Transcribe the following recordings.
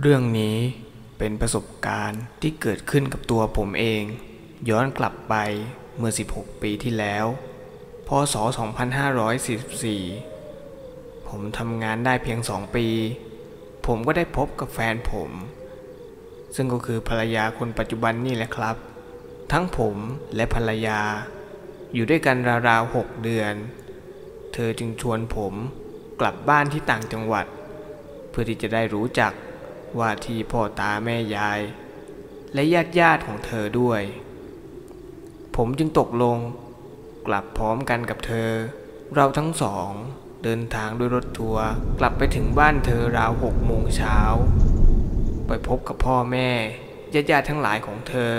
เรื่องนี้เป็นประสบการณ์ที่เกิดขึ้นกับตัวผมเอง ย้อนกลับไปเมื่อ 16 ปีที่แล้ว พศ 2544 ผมทำงานได้เพียง 2 ปี ผมก็ได้พบกับแฟนผม ซึ่งก็คือภรรยาคนปัจจุบันนี่แหละครับ ทั้งผมและภรรยา อยู่ด้วยกันราวๆ 6 เดือน เธอจึงชวนผมกลับบ้านที่ต่างจังหวัด เพื่อที่จะได้รู้จัก ว่าที่พ่อตาแม่ยาย และญาติญาติของเธอด้วย ผมจึงตกลงกลับพร้อมกันกับเธอ เราทั้งสองเดินทางด้วยรถทัวร์กลับไปถึงบ้านเธอราวหกโมงเช้าไปพบกับพ่อแม่ญาติญาติทั้งหลายของเธอ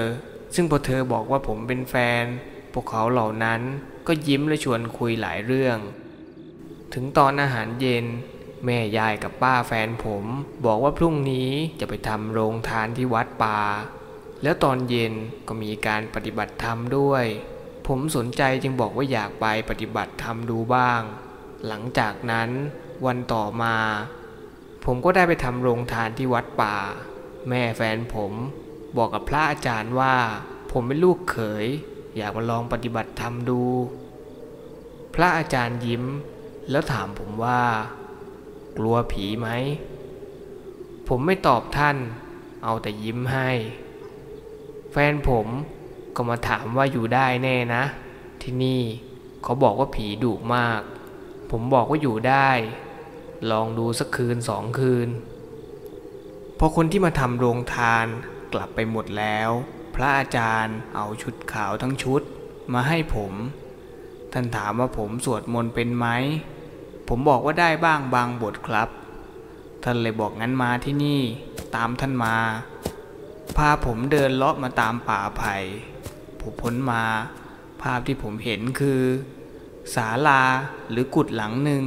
ซึ่งพอเธอบอกว่าผมเป็นแฟน พวกเขาเหล่านั้นก็ยิ้มและชวนคุยหลายเรื่อง ถึงตอนอาหารเย็น แม่ยายกับป้าแฟนผม บอกว่าพรุ่งนี้จะไปทำโรงทานที่วัดป่า แล้วตอนเย็นก็มีการปฏิบัติธรรมด้วย ผมสนใจจึงบอกว่าอยากไปปฏิบัติธรรมดูบ้าง หลังจากนั้นวันต่อมา ผมก็ได้ไปทำโรงทานที่วัดป่า แม่แฟนผม บอกกับพระอาจารย์ว่า ผมเป็นลูกเขย อยากมาลองปฏิบัติธรรมดู พระอาจารย์ยิ้ม แล้วถามผมว่า กลัวผีไหม ผมไม่ตอบท่าน เอาแต่ยิ้มให้ แฟนผมก็มาถามว่าอยู่ได้แน่นะ ที่นี่เขาบอกว่าผีดุมาก ผมบอกว่าอยู่ได้ ลองดูสักคืนสองคืน พอคนที่มาทำโรงทานกลับไปหมดแล้ว พระอาจารย์เอาชุดขาวทั้งชุดมาให้ผม ท่านถามว่าผมสวดมนต์เป็นไหม ผมบอกว่าได้บ้างบางบทครับ ท่านเลยบอกงั้นมาที่นี่ ตามท่านมา พาผมเดินเลาะมาตามป่าไผ่ผมพ้นมา ภาพที่ผมเห็นคือศาลาหรือกุดหลังหนึ่ง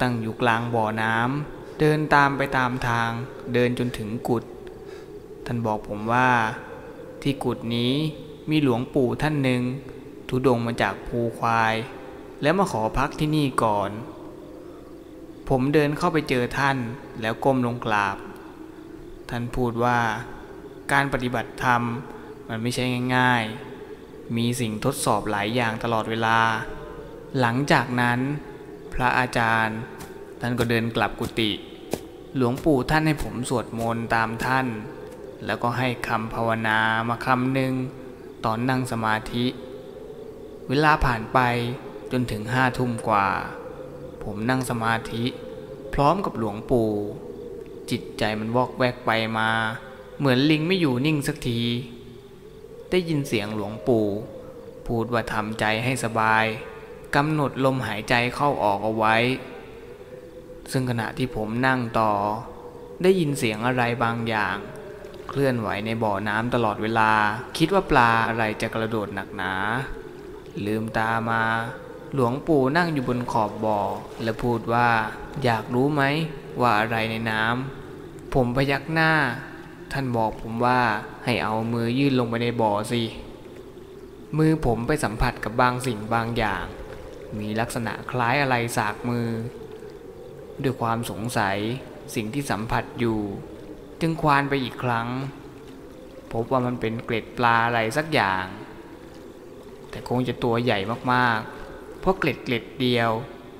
ตั้งอยู่กลางบ่อน้ำเดินตามไปตามทาง เดินจนถึงกุดท่านบอกผมว่า ที่กุดนี้มีหลวงปู่ท่านหนึ่งทุดงมาจากภูควาย แล้วมาขอพักที่นี่ก่อน ผมเดินเข้าไปเจอท่านแล้วก้มลงกราบ ท่านพูดว่าการปฏิบัติธรรมมันไม่ใช่ง่ายๆ มีสิ่งทดสอบหลายอย่างตลอดเวลา หลังจากนั้นพระอาจารย์ท่านก็เดินกลับกุฏิหลวงปู่ท่านให้ผมสวดมนต์ตามท่าน แล้วก็ให้คำภาวนามาคำหนึ่งตอนนั่งสมาธิ เวลาผ่านไปจนถึงห้าทุ่มกว่า ผมนั่งสมาธิ พร้อมกับหลวงปู่ จิตใจมันวอกแวกไปมา เหมือนลิงไม่อยู่นิ่งสักที ได้ยินเสียงหลวงปู่ พูดว่าทำใจให้สบายกำหนดลมหายใจเข้าออกเอาไว้ ซึ่งขณะที่ผมนั่งต่อ ได้ยินเสียงอะไรบางอย่าง เคลื่อนไหวในบ่อน้ำตลอดเวลา คิดว่าปลาอะไรจะกระโดดหนักหนา ลืมตามา หลวงปู่นั่งอยู่บนขอบบ่อ และพูดว่า อยากรู้ไหมว่าอะไรในน้ำผมพยักหน้า ท่านบอกผมว่าให้เอามือยื่นลงไปในบ่อสิ มือผมไปสัมผัสกับบางสิ่งบางอย่าง มีลักษณะคล้ายอะไรสากมือ ด้วยความสงสัยสิ่งที่สัมผัสอยู่ จึงควานไปอีกครั้ง พบว่ามันเป็นเกล็ดปลาอะไรสักอย่าง แต่คงจะตัวใหญ่มากๆ เพราะเกล็ดเกล็ดเดียว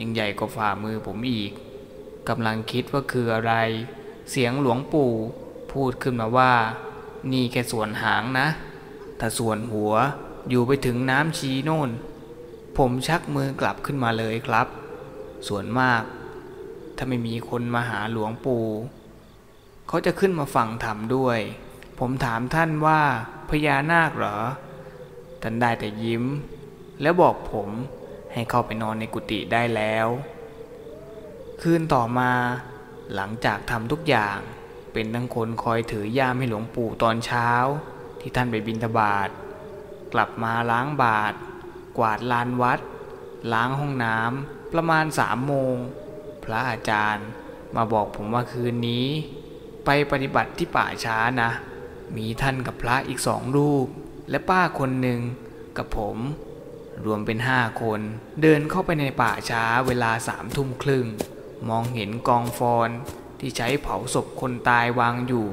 ยังใหญ่กว่าฝ่ามือผมอีกกำลังคิดว่าคืออะไร เสียงหลวงปู่พูดขึ้นมาว่า นี่แค่ส่วนหางนะ ถ้าส่วนหัวอยู่ไปถึงน้ำชีโน่น ผมชักมือกลับขึ้นมาเลยครับ ส่วนมาก ถ้าไม่มีคนมาหาหลวงปู่เขาจะขึ้นมาฟังธรรมด้วย ผมถามท่านว่าพญานาคเหรอ ท่านได้แต่ยิ้ม แล้วบอกผม ให้เข้าไปนอนในกุฏิได้แล้ว คืนต่อมา หลังจากทำทุกอย่าง เป็นทั้งคนคอยถือย่ามให้หลวงปู่ตอนเช้า ที่ท่านไปบิณฑบาตกลับมาล้างบาตรกวาดลานวัด ล้างห้องน้ำประมาณสามโมง พระอาจารย์มาบอกผมว่าคืนนี้ ไปปฏิบัติที่ป่าช้านะ มีท่านกับพระอีกสองรูป และป้าคนหนึ่งกับผม รวมเป็นห้าคน เดินเข้าไปในป่าช้าเวลาสามทุ่มครึ่ง มองเห็นกองฟอนที่ใช้เผาศพคนตายวางอยู่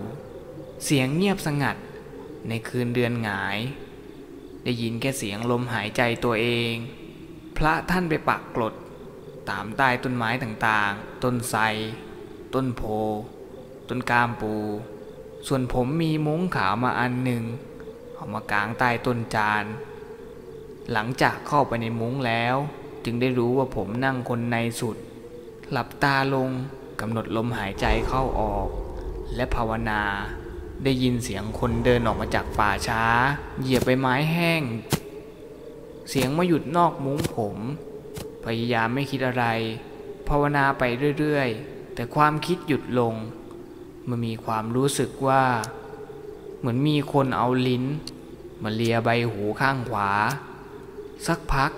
เสียงเงียบสงัด ในคืนเดือนหงาย ได้ยินแค่เสียงลมหายใจตัวเอง พระท่านไปปักกลด ตามใต้ต้นไม้ต่างๆ ต้นไทรต้นโพ ต้นกามปู ส่วนผมมีมุ้งขาวมาอันหนึ่งเอามากางใต้ต้นจาน หลังจากเข้าไปในมุ้งแล้ว จึงได้รู้ว่าผมนั่งคนในสุด หลับตาลงกำหนดลมหายใจเข้าออก และภาวนาได้ยินเสียงคนเดินออกมาจากป่าช้า เหยียบใบไม้แห้ง เสียงมาหยุดนอกมุ้งผม พยายามไม่คิดอะไร ภาวนาไปเรื่อยๆ แต่ความคิดหยุดลง มันมีความรู้สึกว่า เหมือนมีคนเอาลิ้น มาเลียใบหูข้างขวา สักพัก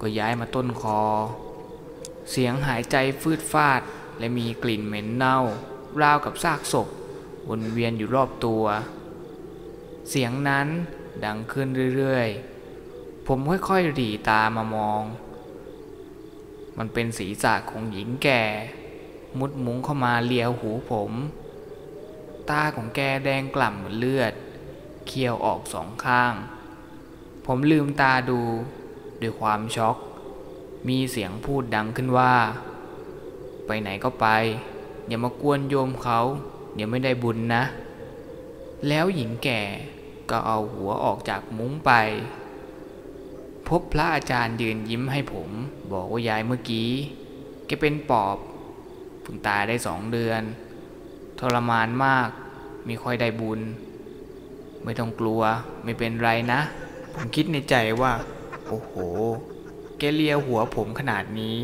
ก็ย้ายมาต้นคอ เสียงหายใจฟืดฟาด และมีกลิ่นเหม็นเน่า ราวกับซากศพวนเวียนอยู่รอบตัว เสียงนั้นดังขึ้นเรื่อยๆ ผมค่อยๆหลีตามามอง มันเป็นศีรษะของหญิงแก่ มุดมุงเข้ามาเลียวหูผม ตาของแกแดงกล่ำเหมือนเลือด เคี้ยวออกสองข้าง ผมลืมตาดูด้วยความช็อก มีเสียงพูดดังขึ้นว่า ไปไหนก็ไป อย่ามากวนโยมเขา เดี๋ยวไม่ได้บุญนะ แล้วหญิงแก่ก็เอาหัวออกจากมุ้งไป พบพระอาจารย์ยืนยิ้มให้ผม บอกว่ายายเมื่อกี้ แกเป็นปอบเพิ่งตายได้สองเดือน ทรมานมากม่ค่อยได้บุญ ไม่ต้องกลัวไม่เป็นไรนะ ผมคิดในใจว่า โอ้โห แกเลียหัวผมขนาดนี้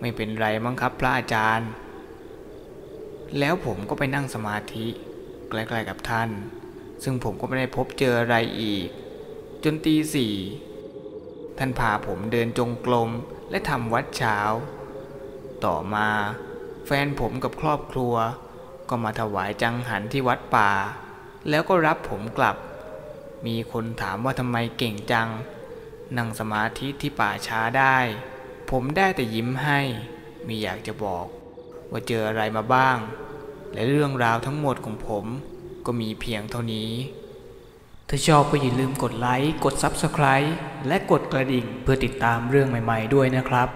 ไม่เป็นไรมั้งครับพระอาจารย์ แล้วผมก็ไปนั่งสมาธิใกล้ๆกับท่าน ซึ่งผมก็ไม่ได้พบเจออะไรอีก จนตีสี่ท่านพาผมเดินจงกรมและทำวัดเช้า ต่อมา แฟนผมกับครอบครัว ก็มาถวายจังหันที่วัดป่า แล้วก็รับผมกลับ มีคนถามว่าทำไมเก่งจัง นั่งสมาธิที่ป่าช้าได้ ผมได้แต่ยิ้มให้ม่อยากจะบอก ว่าเจออะไรมาบ้าง และเรื่องราวทั้งหมดของผมก็มีเพียงเท่านี้ ถ้าชอบก็อย่าลืมกดไลค์ กด Subscribe และกดกระดิ่งเพื่อติดตามเรื่องใหม่ ๆ ด้วยนะครับ